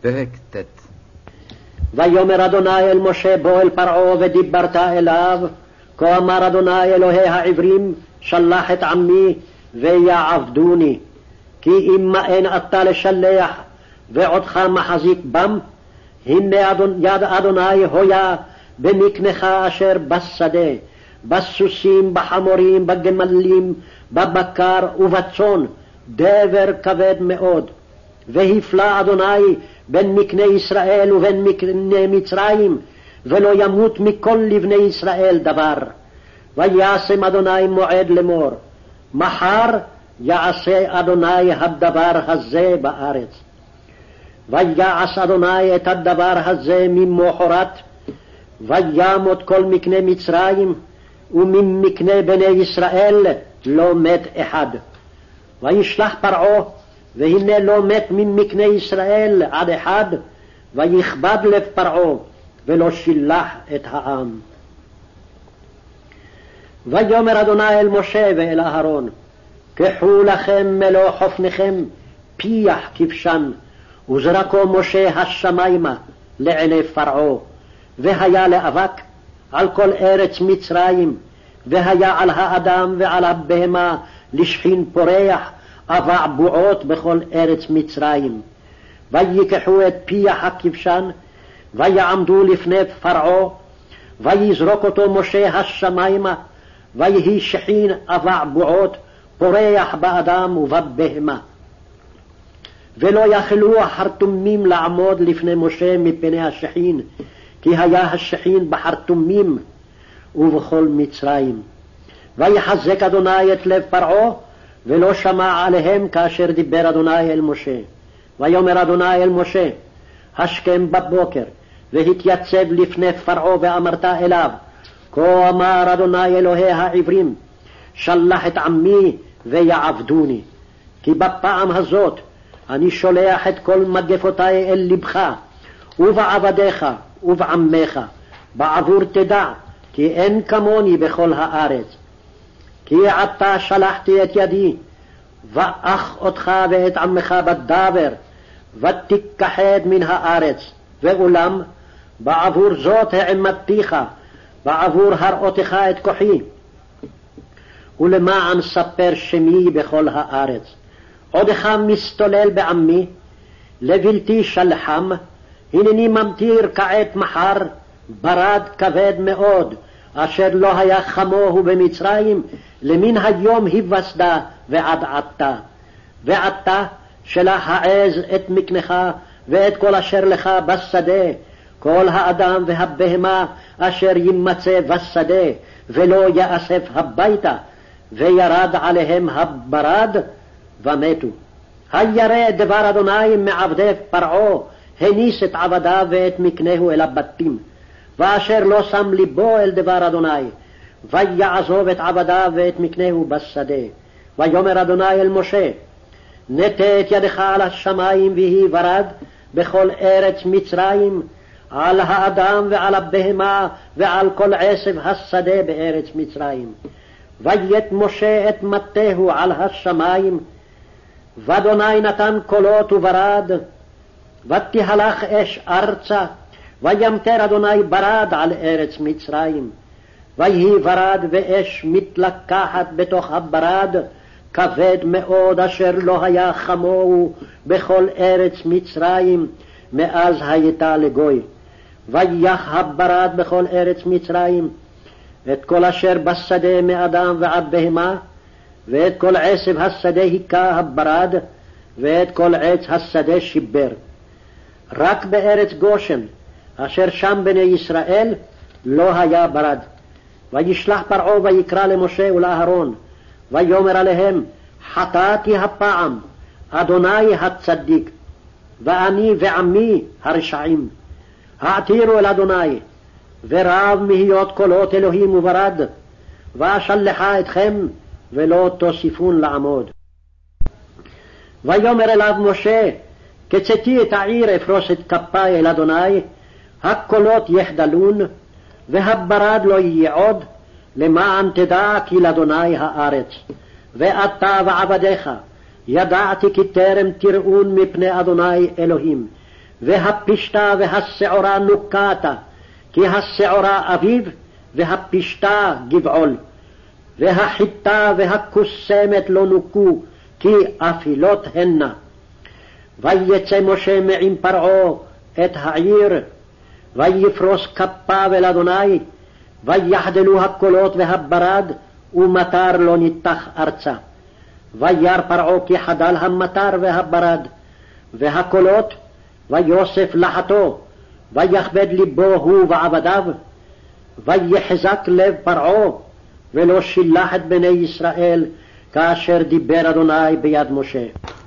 פרק ט' ויאמר אדוני אל משה בוא אל פרעה ודיברת אליו. כה אמר אדוני אלוהי העברים שלח את עמי ויעבדוני. כי אם מאן אתה לשלח ועודך מחזיק בם? הנה אדון, יד אדוני הויה במקנך אשר בשדה בסוסים בחמורים בגמלים בבקר ובצאן דבר כבד מאוד. והפלא אדוני בין מקנה ישראל ובין מקנה מצרים, ולא ימות מכל לבני ישראל דבר. וישם אדוני מועד לאמור, מחר יעשה אדוני הדבר הזה בארץ. ויעש אדוני את הדבר הזה ממוחרת, וימות כל מקנה מצרים, וממקנה בני ישראל לא מת אחד. וישלח פרעה והנה לא מת ממקנה ישראל עד אחד, ויכבד לב פרעה, ולא שילח את העם. ויאמר אדוני אל משה ואל אהרון, קחו לכם מלוא חופניכם, פיח כבשן, וזרקו משה השמיימה לעיני פרעה, והיה לאבק על כל ארץ מצרים, והיה על האדם ועל הבהמה לשכין פורח, אבע בועות בכל ארץ מצרים. ויקחו את פיח הכבשן, ויעמדו לפני פרעה, ויזרוק אותו משה השמיימה, ויהי שחין אבע בועות, פורח באדם ובבהמה. ולא יכלו החרטומים לעמוד לפני משה מפני השחין, כי היה השחין בחרטומים ובכל מצרים. ויחזק אדוני את לב פרעה, ולא שמע עליהם כאשר דיבר אדוני אל משה. ויאמר אדוני אל משה, השכם בבוקר, והתייצב לפני פרעה ואמרת אליו, כה אמר אדוני אלוהי העברים, שלח את עמי ויעבדוני. כי בפעם הזאת אני שולח את כל מגפותי אל לבך, ובעבדיך ובעמך, בעבור תדע, כי אין כמוני בכל הארץ. כי עתה שלחתי את ידי, ואך אותך ואת עמך בדבר, ותיכחד מן הארץ, ואולם בעבור זאת העמדתיך, בעבור הראותך את כוחי, ולמען ספר שמי בכל הארץ. עודך מסתולל בעמי, לבלתי שלחם, הנני ממטיר כעת מחר, ברד כבד מאוד, אשר לא היה כמוהו במצרים, למן היום היווסדה ועד עתה. ועתה שלח העז את מקנך ואת כל אשר לך בשדה, כל האדם והבהמה אשר יימצא בשדה, ולא יאסף הביתה, וירד עליהם הברד, ומתו. הירא דבר אדוני מעבדי פרעה, הניס את עבדיו ואת מקנהו אל הבתים. ואשר לא שם ליבו אל דבר אדוני, ויעזוב את עבדיו ואת מקנהו בשדה. ויאמר אדוני אל משה, נטה את ידך על השמים ויהי ברד בכל ארץ מצרים, על האדם ועל הבהמה ועל כל עשב השדה בארץ מצרים. ויט משה את מטהו על השמים, ואדוני נתן קולות וברד, ותהלך אש ארצה, וימטר אדוני ברד על ארץ מצרים. ויהי ברד ואש מתלקחת בתוך הברד, כבד מאוד אשר לא היה כמוהו בכל ארץ מצרים, מאז הייתה לגוי. ויח הברד בכל ארץ מצרים, את כל אשר בשדה מאדם ועד בהמה, ואת כל עשב השדה היכה הברד, ואת כל עץ השדה שיבר. רק בארץ גושן, אשר שם בני ישראל, לא היה ברד. וישלח פרעה ויקרא למשה ולאהרון, ויאמר עליהם, חטאתי הפעם, אדוני הצדיק, ואני ועמי הרשעים. העתירו אל אדוני, ורב מהיות קולות אלוהים וברד, ואשלחה אתכם, ולא תוסיפון לעמוד. ויאמר אליו משה, כצאתי את העיר אפרוס את כפי אל אדוני, הקולות יחדלון, והברד לא יהיה עוד, למען תדע כי לאדוני הארץ. ואתה ועבדיך, ידעתי כי טרם תראון מפני אדוני אלוהים, והפשתה והשעורה נוקתה, כי השעורה אביב, והפשתה גבעול. והחיטה והכוסמת לא נוקו, כי אפילות הנה. ויצא משה מעם פרעה את העיר, ויפרוס כפיו אל אדוני, ויחדלו הקולות והברד, ומטר לא ניתח ארצה. וירא פרעה כי חדל המטר והברד, והקולות, ויוסף לחתו, ויכבד ליבו הוא ועבדיו, ויחזק לב פרעה, ולא שילח את בני ישראל, כאשר דיבר אדוני ביד משה.